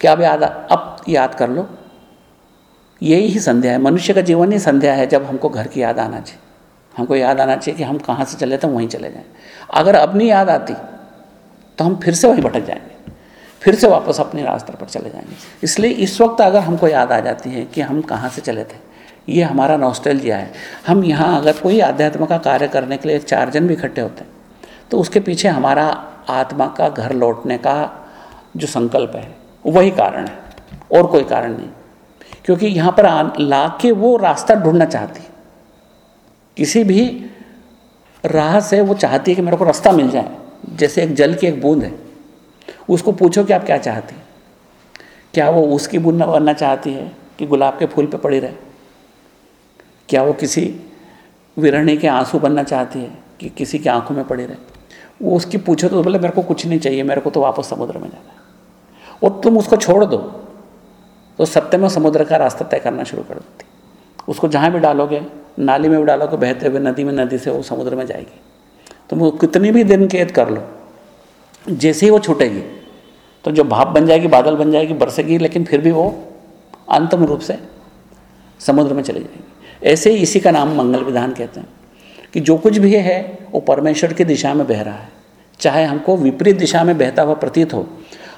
क्या अब याद अब याद कर लो। यही ही संध्या है। मनुष्य का जीवन ही संध्या है, जब हमको घर की याद आना चाहिए। हमको याद आना चाहिए कि हम कहाँ से चले थे वहीं चले जाएँ। अगर अब नहीं याद आती तो हम फिर से वहीं भटक जाएँगे। फिर से वापस अपने रास्ते पर चले जाएँगे। इसलिए इस वक्त अगर हमको याद आ जाती है कि हम कहाँ से चले थे ये हमारा नॉस्टैल्जिया है। हम यहाँ अगर कोई आध्यात्म का कार्य करने के लिए चार जन भी इकट्ठे होते हैं तो उसके पीछे हमारा आत्मा का घर लौटने का जो संकल्प है, वही कारण है, और कोई कारण नहीं। क्योंकि यहाँ पर ला के वो रास्ता ढूंढना चाहती किसी भी राह से वो चाहती है कि मेरे को रास्ता मिल जाए, जैसे एक जल की एक बूंद है, उसको पूछो कि आप क्या चाहती क्या वो उसकी बुन बनना चाहती है कि गुलाब के फूल पे पड़ी रहे? क्या वो किसी विरणी के आँसू बनना चाहती है कि किसी की आँखों में पड़ी रहे? वो उसकी पूछो तो बोले, मेरे को कुछ नहीं चाहिए, मेरे को तो वापस समुद्र में जाना है। और तुम उसको छोड़ दो तो सत्य में समुद्र का रास्ता तय करना शुरू कर देती। उसको जहाँ भी डालोगे, नाली में भी डालोगे, बहते हुए नदी में, नदी से वो समुद्र में जाएगी। तुम कितनी भी दिन कैद कर लो, जैसे ही वो छूटेगी तो जो भाप बन जाएगी, बादल बन जाएगी, बरसेगी, लेकिन फिर भी वो अंतम रूप से समुद्र में चली जाएगी। ऐसे ही इसी का नाम मंगल विधान कहते हैं कि जो कुछ भी है, वो परमेश्वर की दिशा में बह रहा है। चाहे हमको विपरीत दिशा में बहता हुआ प्रतीत हो,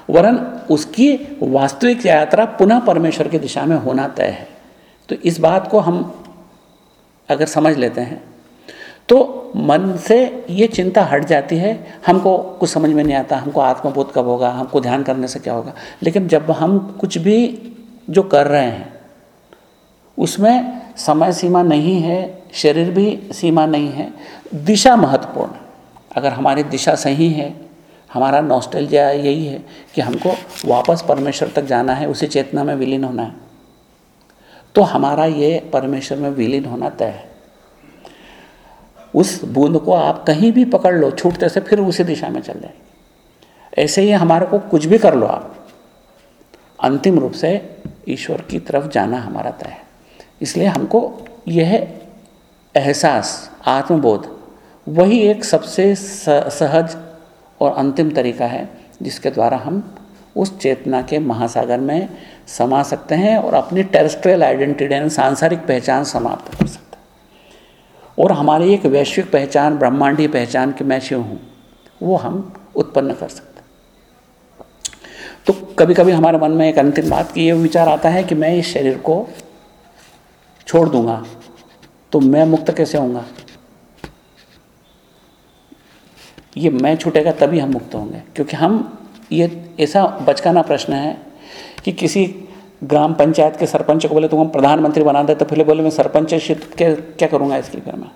वरन उसकी वास्तविक यात्रा पुनः परमेश्वर की दिशा में होना तय है। तो इस बात को हम अगर समझ लेते हैं तो मन से ये चिंता हट जाती है, हमको कुछ समझ में नहीं आता, हमको आत्मबोध कब होगा, हमको ध्यान करने से क्या होगा। लेकिन जब हम कुछ भी जो कर रहे हैं, उसमें समय सीमा नहीं है, शरीर भी सीमा नहीं है, दिशा महत्वपूर्ण। अगर हमारी दिशा सही है, हमारा नॉस्टैल्जिया यही है कि हमको वापस परमेश्वर तक जाना है, उसी चेतना में विलीन होना है। तो हमारा ये परमेश्वर में विलीन होना तय है। उस बूंद को आप कहीं भी पकड़ लो, छूटते से फिर उसी दिशा में चल जाए ऐसे ही हमारे को कुछ भी कर लो आप, अंतिम रूप से ईश्वर की तरफ़ जाना हमारा तय है। इसलिए हमको यह एहसास, आत्मबोध, वही एक सबसे सहज और अंतिम तरीका है, जिसके द्वारा हम उस चेतना के महासागर में समा सकते हैं और अपनी टेरेस्ट्रियल आइडेंटिटी यानी सांसारिक पहचान समाप्त कर सकते हैं। और हमारी एक वैश्विक पहचान, ब्रह्मांडीय पहचान कि मैं शिव हूँ, वो हम उत्पन्न कर सकते हैं। तो कभी कभी हमारे मन में एक अंतिम बात की ये विचार आता है कि मैं इस शरीर को छोड़ दूँगा। तो मैं मुक्त कैसे होऊँगा? ये मैं छूटेगा तभी हम मुक्त होंगे। क्योंकि हम, ये, ऐसा बचकाना प्रश्न है कि किसी ग्राम पंचायत के सरपंच को बोले, तुम हम प्रधानमंत्री बना दे तो फिर बोले, मैं सरपंच के, क्या करूँगा इसके फिर मैं?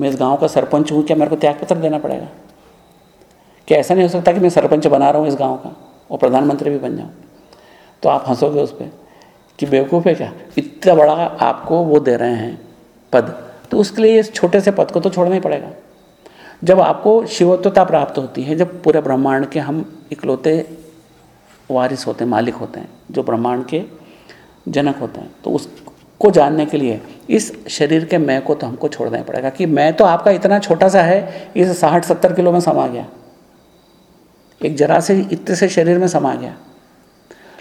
मैं इस गाँव का सरपंच हूँ, क्या मेरे को त्याग पत्र देना पड़ेगा? क्या ऐसा नहीं हो सकता कि मैं सरपंच बना रहा हूँ इस गाँव का और प्रधानमंत्री भी बन जाऊँ? तो आप हंसोगे उस पर कि बेवकूफ़ है क्या? इतना बड़ा आपको वो दे रहे हैं पद। तो उसके लिए इस छोटे से पद को तो छोड़ना ही पड़ेगा। जब आपको शिवत्वता प्राप्त होती है, जब पूरे ब्रह्मांड के हम इकलौते वारिस होते हैं, मालिक होते हैं, जो ब्रह्मांड के जनक होते हैं तो उसको जानने के लिए इस शरीर के मैं को तो हमको छोड़ना ही पड़ेगा कि मैं तो आपका इतना छोटा सा है, इस साठ सत्तर किलो में समा गया। एक जरा से इतने से शरीर में समा गया।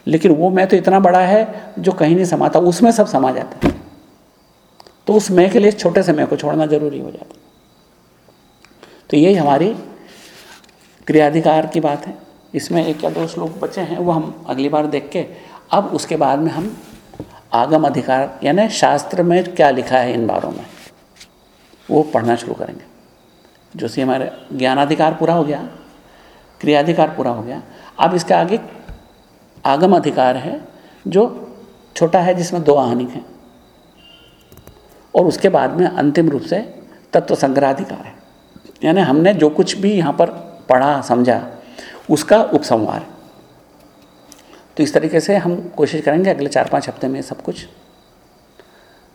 लेकिन वो मैं तो इतना बड़ा है जो कहीं नहीं समाता, उसमें सब समा जाता है। तो उस मैं के लिए छोटे से मैं को छोड़ना ज़रूरी हो जाता तो यही हमारी क्रियाधिकार की बात है। इसमें एक या दो श्लोक बचे हैं, वो हम अगली बार देख के, अब उसके बाद में हम आगम अधिकार, यानी शास्त्र में क्या लिखा है इन बारों में, वो पढ़ना शुरू करेंगे। जो सी हमारे ज्ञानाधिकार पूरा हो गया, क्रियाधिकार पूरा हो गया, अब इसके आगे आगम अधिकार है, जो छोटा है, जिसमें दो आहनिक हैं। और उसके बाद में अंतिम रूप से तत्व संग्रहाधिकार है। यानी हमने जो कुछ भी यहाँ पर पढ़ा, समझा, उसका उपसंहार। तो इस तरीके से हम कोशिश करेंगे अगले चार पाँच हफ़्ते में सब कुछ।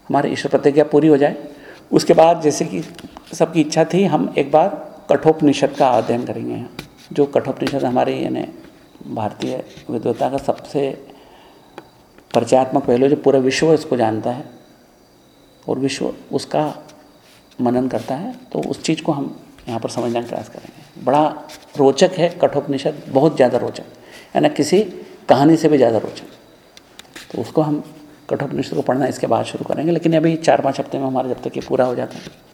हमारी ईश्वर प्रतिज्ञा पूरी हो जाए। उसके बाद जैसे कि सबकी इच्छा थी, हम एक बार कठोपनिषद का अध्ययन करेंगे। जो कठोपनिषद हमारे, यानी भारतीय विद्वता का सबसे परिचयात्मक पहलू जो पूरा विश्व इसको जानता है और विश्व उसका मनन करता है तो उस चीज़ को हम यहाँ पर समझने का प्रयास करेंगे। बड़ा रोचक है कठोपनिषद, बहुत ज़्यादा रोचक। यानी किसी कहानी से भी ज़्यादा रोचक। तो उसको हम कठोपनिषद को पढ़ना, इसके बाद शुरू करेंगे, लेकिन अभी चार पाँच हफ़्ते में हमारा जब तक ये पूरा हो जाता है।